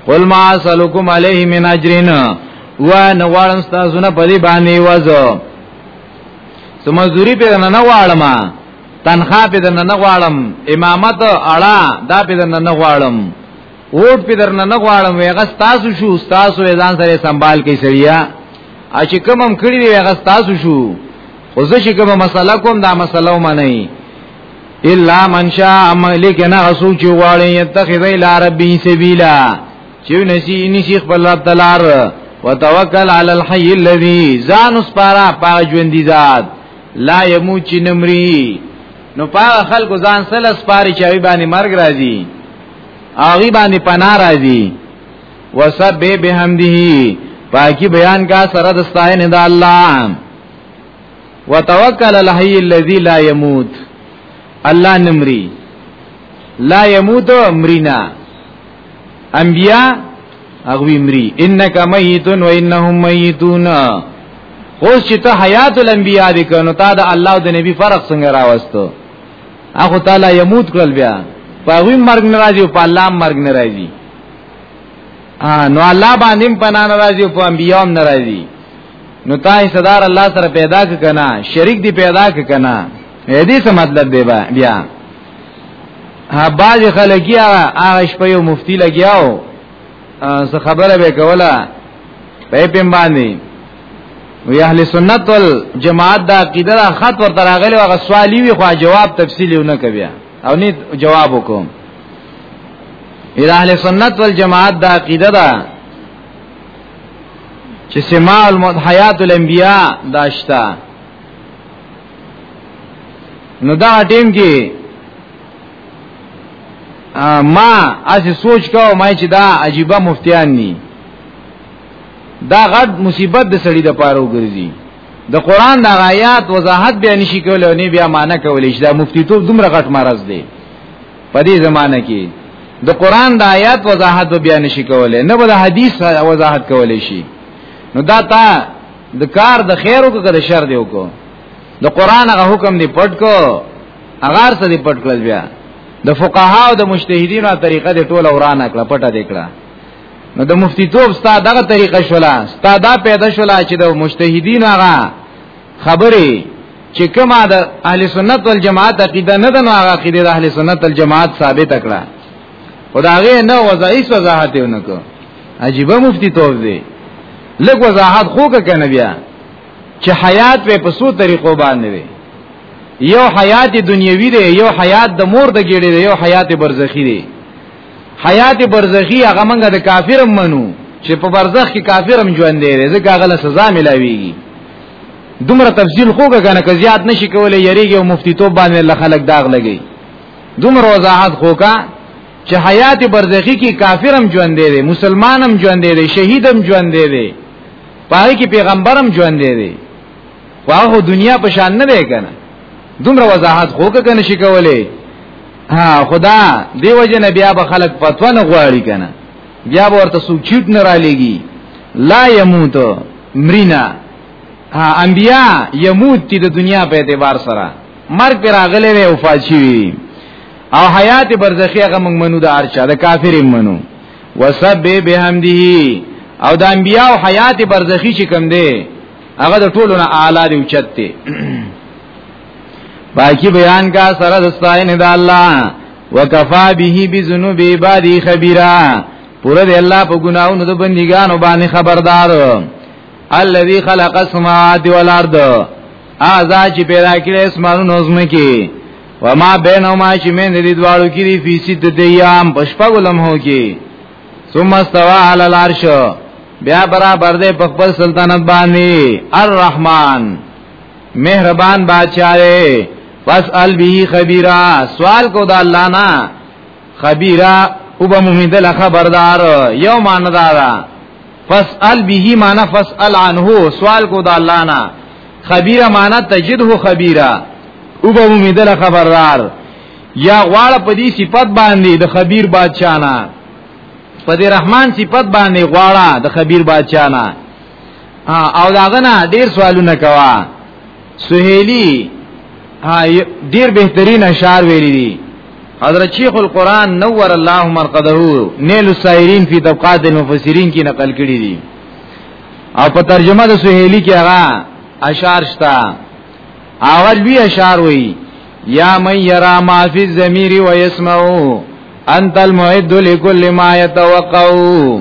قل ما سلکم علیه من اجرین و نه غواړم تاسو نه پدی باندې وځو سمزوري په نه غواړم تنخوا په نه غواړم امامت اړه دا په نه غواړم ووټ په درنه نه غواړم ویغه تاسو شو تاسو ځان سره سنبال کې سړیا اچ کومم کړی ویغه تاسو شو خو زه چې کومه مسله کوم دا مسله ومني الا من شاء اما لیکن اسو چې غواړي يتخذ الى ربي سبيلا چې نشي نشي خپل رب تلار وتوکل على الحي الذي زان اسپارا پا ژوند ذات لا يموت چې نمري نو پا خلق ځان سره اسپاري چې باندې مرګ راځي اغي باندې پناه راځي وسبح بحمده پاکی بیان کا سره د ستاینه د الله وتوکل الحی الذی لا یموت الله نمری لا یموت مرینا انبیاء اغوی مری انک میتون و انهم میتون اوس چې ته حیات الانبیاء دې کنو تا د الله او د نبی فرق څنګه راوستو اخو تعالی یموت کړل بیا پاغوی مرګ ناراضی او په الله مرګ ناراضی نو الله باندې پنا ناراضی او په انبیام ناراضی نو تای صدر الله سره پیدا ک کنا شریک دی پیدا ک کنا دې څه مطلب دی بیا ها باز خلکیا هغه شپه یو مفتی لګیاو څه خبره به کوله په پم باندې وی اهل سنت والجماعت دا عقیده دا خط ور تراغلی وغه سوالی وی خو جواب تفصیلی نه کوي او نه جواب وکوم اله سنت والجماعت دا عقیده دا چې سماع المضحیات الانبیاء داشتا نو دا ټیم کې ما اسی سوچ کاو ما چې دا عجیبه مفتیان ني دا غد مصیبت د سړی د پاره وګرځي د قران د آیات وضاحت به نشي کولای نه بیا معنی کولای شي دا مفتی ته دومره غټ مرز دی په دې زمانه کې د قران د آیات وضاحت به بیان شي کولای نه به د حدیث وضاحت کولای شي نو دا تا د کار د خیر او د شر دی وکړو د قران هغه حکم دی پټ کو اغار څه دی پټ کړل بیا د فقها او د مجتهدینو طریقه دی ټوله ورانه کړه پټه دی کړه نو د مفتی توب ستا دغه طریقه شولا ستا دا پیدا شولا چې د مجتهدینو هغه خبرې چې کما د اهل سنت والجماعت عقیده نه ده نو هغه عقیده د اهل سنت والجماعت ثابت کړه او دا هغه نه وضعي وضاحت یې ونکړ عجیب مفتی توب دی لږ وضاحت خو کنه بیا چې حیات په پسو طریقو باندې وي یو حیات دنیوي دی یو حیات د مور د ګیړې دی یو حیات برزخی دی حیات برزخی هغه منګه د کافر منو چې په برزخ کې کافر هم ژوند دی ځکه هغه له سزا ملاويږي دومره تفصیل خوګه کنه که زیات نشي کولای یریږي او مفتی توب باندې له خلک داغ لګي دومره وضاحت خوکا چې حیات برزخی کې کافر هم ژوند دی مسلمان هم ژوند دی شهید هم ژوند دی پای کې پیغمبر هم ژوند دی واغه دنیا په شان نه دی کنه دومره وضاحت خوګه کنه شي کولای ها خدا دیو جن بیا به خلق فتوا نه غواړي کنه بیا ورته سوچ چټ نه را لګي لا يموت مرینا انبیا یموت چې د دنیا په اعتبار سره مرګ پر اغلې وي او فاشي او حیات برزخی هغه موږ منو د ارچا د کافر منو وسب به حمده او د انبیا او حیات برزخی چې کوم دی هغه د ټولو نه اعلی دی او چت دی پاکی بیان کا سره د ستاین د الله وکفا به بذنوب عبادی خبیرا پوره دی الله په ګناونو د بندګانو باندې خبردار الذي خلق السماوات والارض ازا چې پیدا کړی اسمانونو زمکي وما بینهما چې من دې دوالو کې دی فیسی د دیام پشپغو لمحو کې ثم استوى على العرش بیا برابر دې په خپل سلطنت باندې الرحمن مهربان بادشاہ دے فاسأل به خبیرا سوال کو دا الله نا خبیرا او به مهیدل خبردار یو مان دارا فاسأل به معنا فاسأل عنه سوال کو دا الله نا خبیرا معنا تجده خبیرا او به مهیدل خبردار یا غواړه په دې صفت باندې د خبیر بادشاہ نه په دې رحمان صفت باندې غواړه د خبیر بادشاہ نه او داغه نه ډیر سوالونه کوا سهیلی ډیر بهترین اشعار ویلي دي حضرت شیخ القرآن نور الله مرقده نیل السائرین فی طبقات المفسرین کی نقل کړی دي او په ترجمه د سهیلی کې هغه اشعار شتا هغه لوی اشعار وی یا من یرا ما فی الضمیر و یسمعو انت المعد لكل ما يتوقعو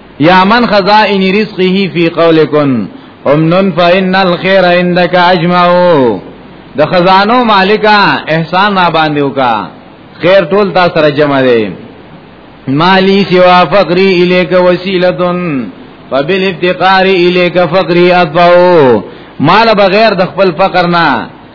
یا من خزائن رزقه فی قولکن امنن فإن الخير عندك اجمعو د خزانو مالکا احسان را باندې وکا خیر ټول تا سره جمع دی مالی سوا فقری الیک وسیلتن فبل افتقار الیک فقری اتبعو مال بغیر د خپل فقر نه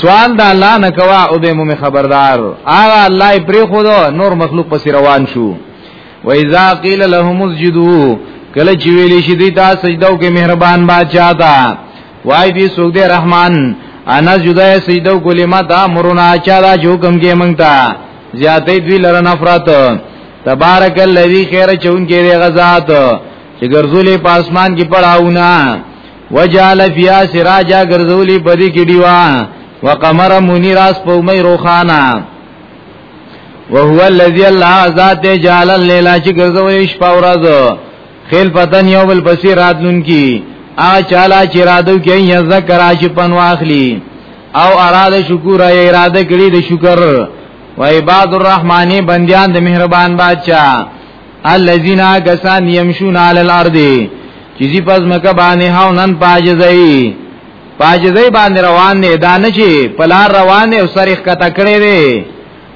سوال د الله نه کوا او به مو خبردار هغه الله پرې خو دو نور مخلوق پس روان شو و اذا قيل لهم اسجدوا کله چې ویلې شي دوی ته سجده وکړي مهربان بادشاہ تا وای دې سوګ دې رحمان انا جدا سجده وکړي ما دا مرونه اچا دا جو کم کې مونږ ته زیاتې دوی لره نفرت تبارک الذی خیر چون کې غزاد چې ګرځولې پاسمان کې پړاونه وجعل فيها سراجا غرزولی بدی کی دیوا وقمر منیراس پومی روخانا وهو الذي الله ذات جعل الليل چې غرزولی شپه ورځ خیل پتن یو بل پسې راتلون کی ا چالا چې رادو کې یې ذکر اچ پن واخلی او اراده شکر یې اراده کړی د شکر و عباد الرحمنی بندیان د مهربان بادشاہ الذين غسان يمشون على الارض چې زی پس مکه باندې هاو نن پاجزای پاجزای باندې روان دي دانه چې پلار روان او سر یې کته کړی دی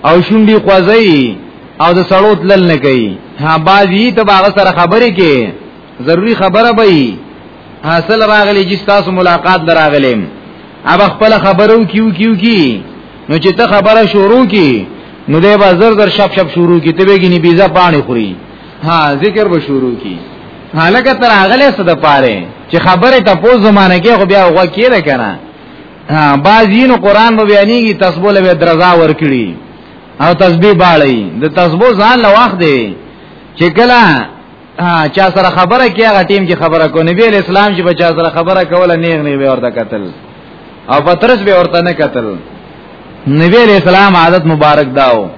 او شونډي خوځي او د سړوت لل نه کوي ها بازی ته باغ سره خبرې کې ضروری خبره به وي حاصل راغلی چې تاسو ملاقات دراغلم اب خپل خبرو کیو کیو کی نو چې ته خبره شروع کی نو دی به زر زر شپ شپ شروع کی ته بګینی بیزا پانی خوري ها ذکر به شروع کی حالکه تر اغله صد پاره چې خبره ته په زمانه کې خو بیا وغه کیره کنه ها بازینو قران به بیانېږي تسبیح له درزا ور کړی او تسبیح باړی د تسبیح ځان لواخ دی چې کله چا سره خبره کې هغه ټیم کې خبره کو نبی اسلام چې بچا سره خبره کوله نیغ نیغ به ورته قتل او پترس به ورته نه قتل نبی اسلام عادت مبارک داو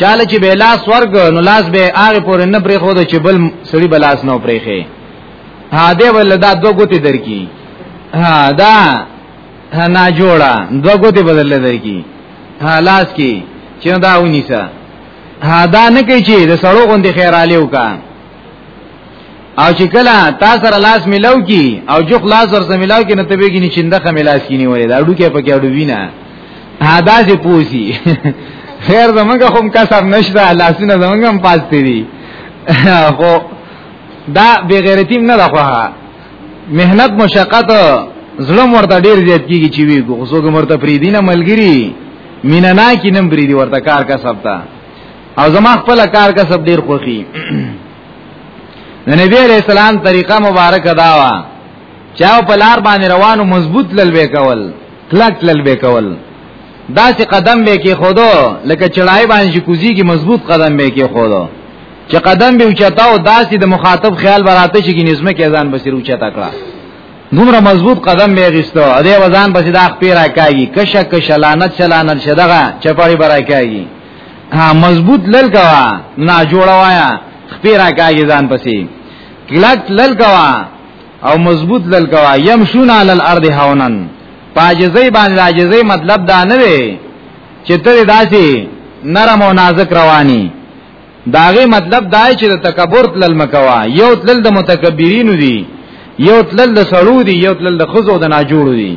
چاله چې به لاس ورګ نو لاس به هغه پورې نه پرې خو د چې بل سړي بلاس نه پرې خې ها دې ول دا دوه ګوتې درکې ها دا نه جوړه دوه ګوتې بدل درکې ها لاس کې چې دا ونیسه ها دا نه کوي چې د سړو غوندې خیر علی وکا او چې کله تا سره لاس ملاو کی او جو خلاص ور سره ملاو کی نو ته بګی نه چنده خه ملاس کی نه ولې دا ډو کې پکې ډو وینا ها دا چې پوسی خیر زمونږ هم کسب نشته لاسونه زمونږ هم پاس دي خو دا بغیرتیم نه ده خو مهنت مشقت ظلم ورته ډیر زیات کیږي چې وی کو څوک مرته پری دینه ملګری مینا نه کی نم پری دی ورته کار کا سب تا او زما خپل کار کا سب ډیر خوخي د نبی علیہ السلام طریقه مبارک دا وا چاو په لار باندې روانو مضبوط للبه کول کلک للبه کول دا چې قدم به کې خودو لکه چړای باندې کوزي کې مضبوط قدم به کې خودو چې قدم به اوچتا او داسې د مخاطب خیال براته شي کې نظم کې ځان بسیر اوچتا کړه دومره مضبوط قدم به غیستو ا دې وزن بسې د اخ پیرا کوي کشه کشه لعنت چلانت شدغه چپړی برای کوي ها مضبوط لل کوا نه جوړا وایا خپیرا کوي ځان پسې کلک لل کوا او مضبوط لل کوا يمشون علی الارض هونن پاجزی باندې عاجزی مطلب دا نه وي چې ته داسې نرم او نازک رواني داغه مطلب دا چې د تکبر تلل مکوا یو تلل د متکبرینو دی یو تلل د سړو دی یو تلل د خزو د ناجوړو دی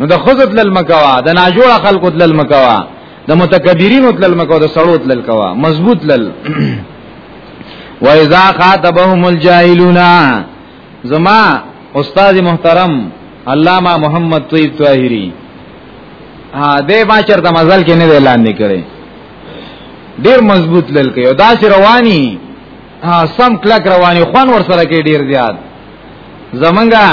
نو د خزو تلل مکوا د ناجوړ خلکو تلل مکوا د متکبرینو تلل مکوا د سړو تلل کوا مضبوط تلل و اذا خاطبهم الجاهلون زما استاد محترم علامہ محمد طیب طاهری ها دې ما چرته مزل کې نه اعلان نکړي ډیر مضبوط لل کوي دا چې رواني سم کلک رواني خوان ور سره کې ډیر زیات زمونږه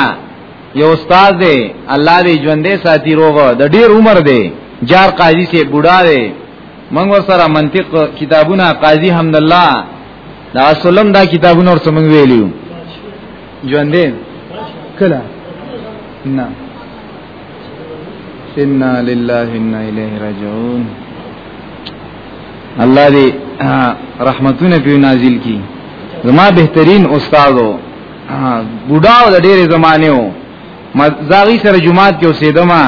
یو استاد دی الله دې ژوندې ساتي روغ د ډیر عمر دی جار قاضي سي بوډا دی موږ ور سره منطق کتابونه قاضي حمد الله دا سلم دا کتابونه ور سمون ویلیو ژوندې کله نه انا لله انا الیه راجعون الله دې رحمتونه په نازل کی زما بهترین استادو بوډاو د ډېرې زمانه وو مزاغي سره جمعات کې اوسېدما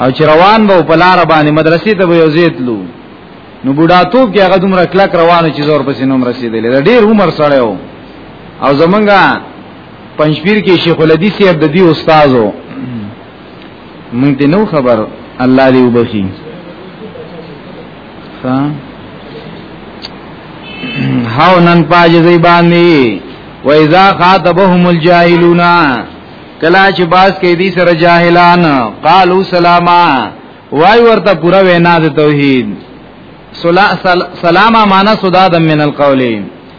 او چې روان به په لار باندې مدرسې ته به یوزیتلو نو بوډا توپ کې هغه دومره کلک روانو چې زور پسې نوم رسیدلې ډېر عمر سره وو او زمونږه پنځپیر کې شیخ الحدیث صاحب د دې استادو مونږ ته نو خبر الله دې وبخي ها هاو نن پاجزې باندې و اذا خاطبهم الجاهلون کلا چې باس کې دي سره جاهلان قالو سلاما وای ورته پورا وینا د توحید سلام معنا صدا د من القولین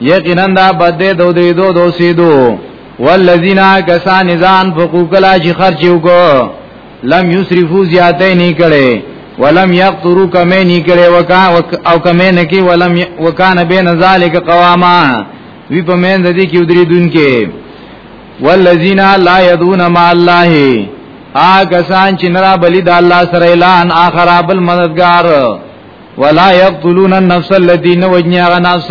یقینا دا بده دو دې دو دو سیدو والذین کسان ځان فقو کلا چې خرچ وکړو لم یسرفو زیاتې نه کړي ولم یقترو کمې نه کړي وکا او کمې نه کې ولم وکان بین ذالک قواما وی په مین د دې کې ودری دن کې والذین لا یدون مع الله آ کسان چې نرا بلی د الله سره اعلان اخر بل مددگار ولا یقتلون النفس التي نوجنیا غناس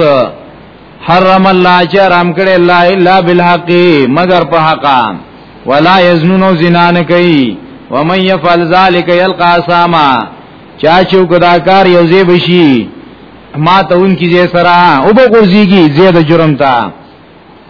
حرم الله چې حرام کړي الله الا بالحق مگر په حق ولا یزنون زنا نه کوي ومن يفعل ذلك يلقى ساما چا چې کدا کار یو زی بشي ما ته اون کی زی سره او به ګرځيږي زیاده جرم ته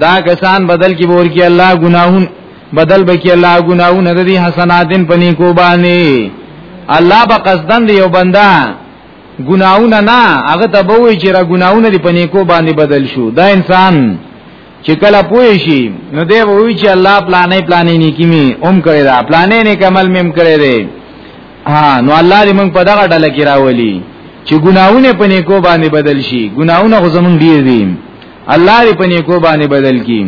دا کسان بدل کی بور کی الله گناهون بدل بکی الله گناهون د دې حسناتن پنی کو باندې الله په قصدن دی یو بندا گناهونه نه هغه ته به وی چې را گناهونه دی پنی کو باندې بدل شو دا انسان چې کله پوه شي نو دی به وی چې الله پلانې پلانې نه کیمي اوم کړی دا پلانې نه کمل مم کړی دی ها نو الله دې موږ په دغه ډله کې راولي چې ګناونه پنی کو باندې بدل شي ګناونه خو زمونږ ډیر دي الله دې پني کو باندې بدل کی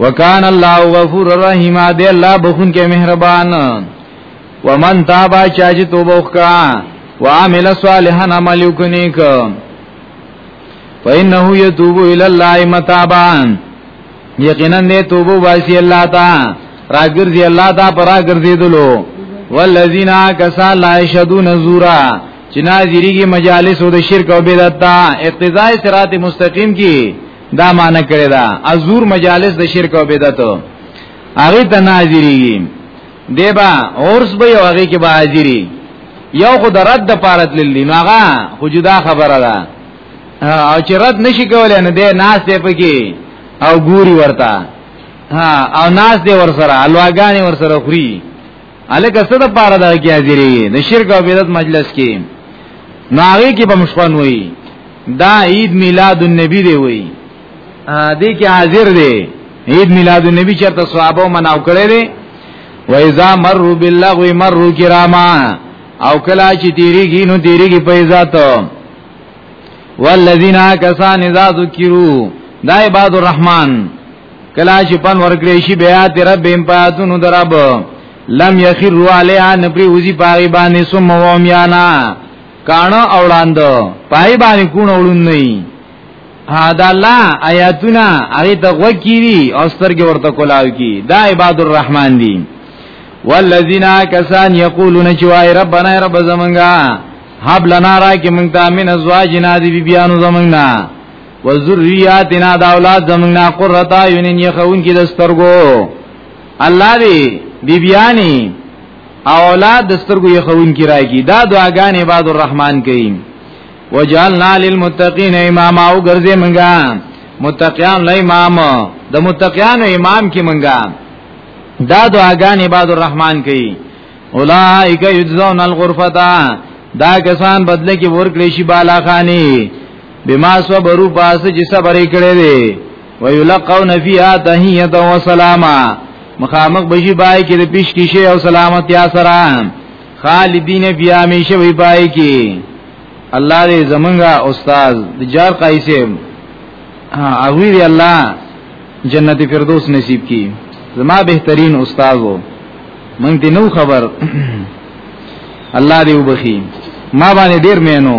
وکان الله غفور رحیم دې الله بخون کې مهربان ومن تابا چا چې توبه وکا وعمل صالحا عمل وکنیک فإنه يتوب إلى الله متابا یقینا دې توبه واسي الله تا راګرځي الله تا پر راګرځي دلو والذین کسا لا یشهدون زورا چې ناظریږي مجالس او د شرک او بدعت ته اقتضاء صراط مستقیم کی دا معنی کړی دا ازور مجالس د شرک او بدعت هغه ته ناظریږي دیبا اورس به یو هغه کې به حاضری یو خو د رد د پارت للی نو هغه خو جدا خبره ده او چې رد نشي کولای نه دی ناس دی پکې او ګوري ورته ها او ناس دی ور سره الواګانی ور سره خوري الګ څه د پاره دا کې حاضرې د شرک او بدعت مجلس کې ناغي کې به مشخون وي دا عید میلاد النبی دی وي دې کې حاضر دی عید میلاد النبی چرته صحابه مناو کړی دی و اذا مروا باللغو مروا کراما او کلا چې تیریږي نو تیریږي په عزت والذین کسان اذا ذکروا دا عباد الرحمن کلا چې پن ورکړې شي بیا د رب هم پاتونو درب لم یخر علیها نبری وزی پاغي باندې سم ومیانا کانه اوړاند پای باندې کون اولون نه دا الله آیاتونه هغه ته وکیری او سترګې ورته کولاو کی دا عباد الرحمن دی والذین کسان یقولون چوای ربنا رب زمنګا حب لنا را کی مونږ ته من ازواجنا دی بیانو زمنګنا وذریاتنا دا اولاد زمنا قرتا یونین یخون کی دسترګو الله دی بی بیانی اولاد دسترګو یخون کی راکی دا دعاګانې عباد الرحمن کوي وجعلنا للمتقین اماما او ګرځې منګا متقیان له امام د متقیان امام کی منګا دا دعاګانې عباد الرحمن کوي اولائک یجزون الغرفتا دا کسان بدله کې ورکړي شي بالا خانی بما صبروا پاس چې صبر یې کړی دی ويلقون فيها تحيه وسلاما مخامخ بشي بای کې د پیش کې شی او سلامتی سره خالدین بیا می شوی بای کې الله دې زمونږه استاد د جار قایسم اوی دی الله جنت فردوس نصیب کی زما بهترین استاد وو مونږ دې نو خبر الله دې وبخي ما باندې ډیر مینو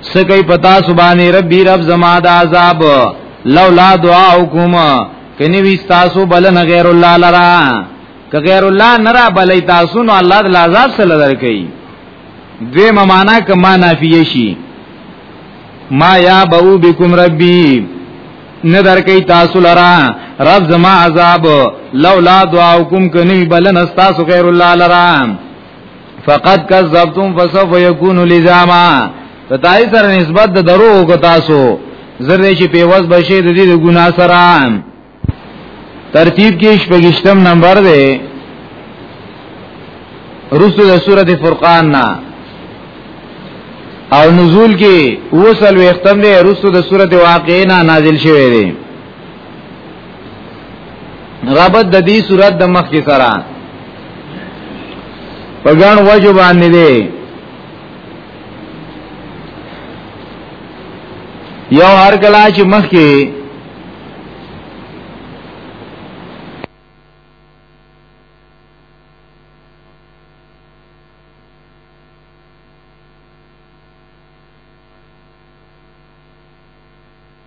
سکی پتا سبانی ربی رب زما دا عذاب لولا دعاوکم کنی وی تاسو بلن غیر الله لرا که غیر الله نرا بلی تاسو نو الله د عذاب سره درکې دوی معنا کما نافیه شي ما یا بو بكم ربی ندر کئی تاسو لرا رب زما عذاب لولا دعاوکم کنی بلن استاسو غیر الله لرا فقط کذبتم فسوف يكون لزاما تای سره نسبت د درو کو تاسو زره چې پیوز بشي د دې ګنا سره ترتیب کې شپږشتم نمبر دی رسو د سورته فرقان نا او نزول کې وصل وختم دی رسو د سورته واقعینا نازل شوی دی ربط د دې صورت د مخ کې سره په ګڼ وجو باندې دی یو هر کلا چې مخ کې